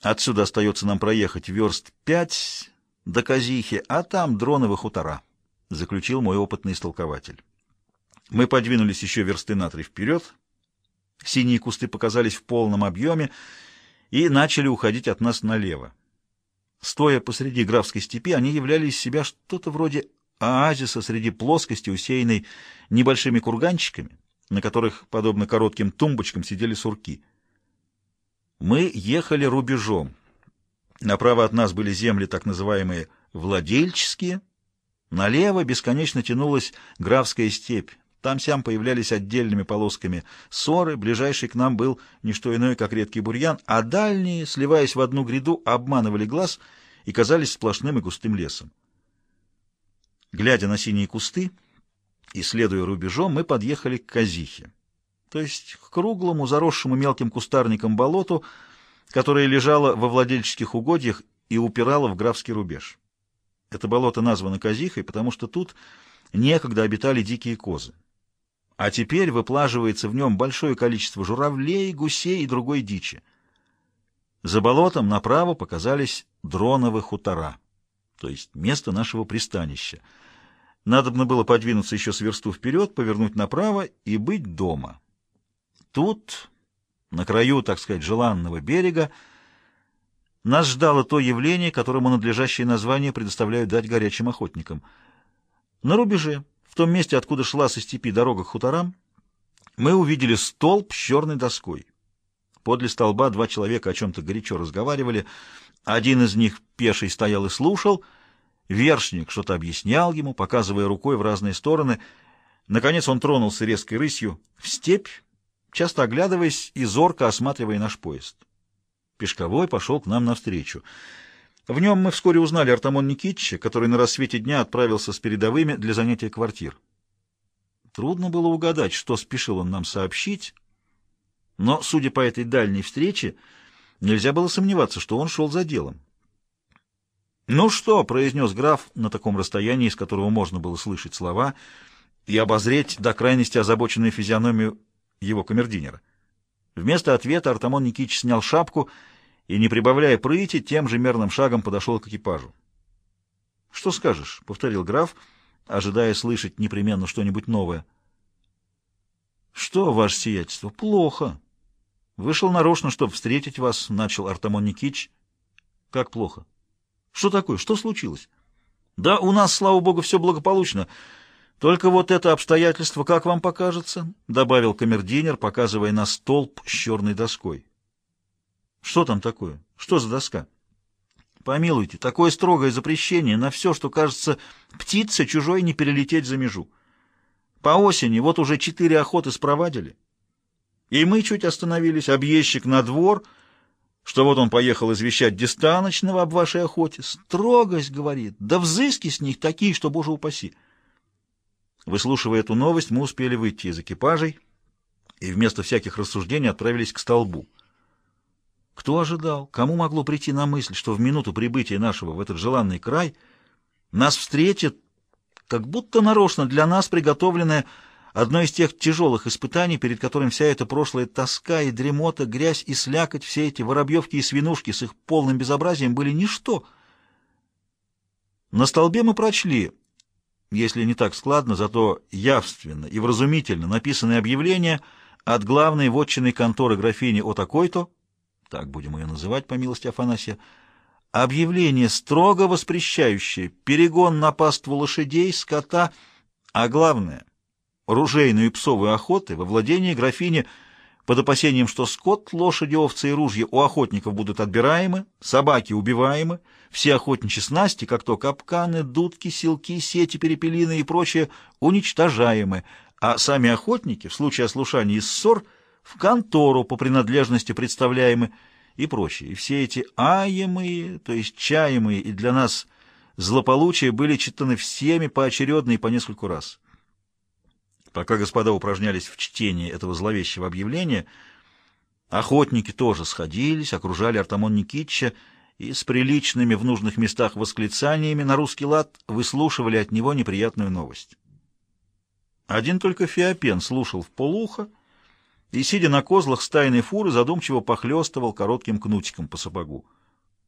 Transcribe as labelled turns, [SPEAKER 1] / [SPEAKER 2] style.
[SPEAKER 1] Отсюда остается нам проехать верст пять до Казихи, а там дроновы хутора, — заключил мой опытный истолкователь. Мы подвинулись еще версты на три вперед. Синие кусты показались в полном объеме и начали уходить от нас налево. Стоя посреди графской степи, они являли из себя что-то вроде оазиса среди плоскости, усеянной небольшими курганчиками, на которых, подобно коротким тумбочкам, сидели сурки. Мы ехали рубежом. Направо от нас были земли, так называемые «владельческие», налево бесконечно тянулась графская степь, там-сям появлялись отдельными полосками ссоры, ближайший к нам был не что иное, как редкий бурьян, а дальние, сливаясь в одну гряду, обманывали глаз и казались сплошным и густым лесом. Глядя на синие кусты и следуя рубежом, мы подъехали к Казихе, то есть к круглому, заросшему мелким кустарником болоту, которое лежало во владельческих угодьях и упирало в графский рубеж. Это болото названо Казихой, потому что тут некогда обитали дикие козы а теперь выплаживается в нем большое количество журавлей, гусей и другой дичи. За болотом направо показались дроновые хутора, то есть место нашего пристанища. Надобно было подвинуться еще с версту вперед, повернуть направо и быть дома. Тут, на краю, так сказать, желанного берега, нас ждало то явление, которому надлежащее название предоставляют дать горячим охотникам. На рубеже, в том месте, откуда шла со степи дорога к хуторам, мы увидели столб с черной доской. Подле столба два человека о чем-то горячо разговаривали. Один из них, пеший, стоял и слушал. Вершник что-то объяснял ему, показывая рукой в разные стороны. Наконец он тронулся резкой рысью в степь, часто оглядываясь и зорко осматривая наш поезд. Пешковой пошел к нам навстречу. В нем мы вскоре узнали Артамон Никитича, который на рассвете дня отправился с передовыми для занятия квартир. Трудно было угадать, что спешил он нам сообщить, но, судя по этой дальней встрече, нельзя было сомневаться, что он шел за делом. «Ну что?» — произнес граф на таком расстоянии, из которого можно было слышать слова и обозреть до крайности озабоченную физиономию его камердинера. Вместо ответа Артамон Никитич снял шапку — и, не прибавляя прыти, тем же мерным шагом подошел к экипажу. — Что скажешь? — повторил граф, ожидая слышать непременно что-нибудь новое. — Что, ваше сиятельство? Плохо. Вышел нарочно, чтобы встретить вас, — начал Артамон Никитич. — Как плохо? Что такое? Что случилось? — Да у нас, слава богу, все благополучно. Только вот это обстоятельство, как вам покажется, — добавил камердинер, показывая на столб с черной доской. Что там такое? Что за доска? Помилуйте, такое строгое запрещение на все, что кажется птице чужой не перелететь за межу. По осени вот уже четыре охоты спровадили. И мы чуть остановились, объездчик на двор, что вот он поехал извещать дистаночного об вашей охоте. Строгость, говорит, да взыски с них такие, что, боже упаси. Выслушивая эту новость, мы успели выйти из экипажей и вместо всяких рассуждений отправились к столбу. Кто ожидал, кому могло прийти на мысль, что в минуту прибытия нашего в этот желанный край нас встретит, как будто нарочно для нас приготовленное одно из тех тяжелых испытаний, перед которым вся эта прошлая тоска и дремота, грязь и слякоть, все эти воробьевки и свинушки с их полным безобразием были ничто. На столбе мы прочли, если не так складно, зато явственно и вразумительно написанное объявление от главной вотчиной конторы графини о такой-то, так будем ее называть, по милости Афанасия, объявление, строго воспрещающее перегон на паству лошадей, скота, а главное, ружейную и псовую охоты во владении графини под опасением, что скот, лошади, овцы и ружья у охотников будут отбираемы, собаки убиваемы, все охотничьи снасти, как то капканы, дудки, силки, сети, перепелины и прочее, уничтожаемы, а сами охотники в случае ослушания и ссор – в контору по принадлежности представляемы и прочее. И все эти аемые, то есть чаемые и для нас злополучия были читаны всеми поочередно и по нескольку раз. Пока господа упражнялись в чтении этого зловещего объявления, охотники тоже сходились, окружали Артамон Никитича и с приличными в нужных местах восклицаниями на русский лад выслушивали от него неприятную новость. Один только Феопен слушал в полухо, и, сидя на козлах стайной фуры, задумчиво похлестывал коротким кнутиком по сапогу.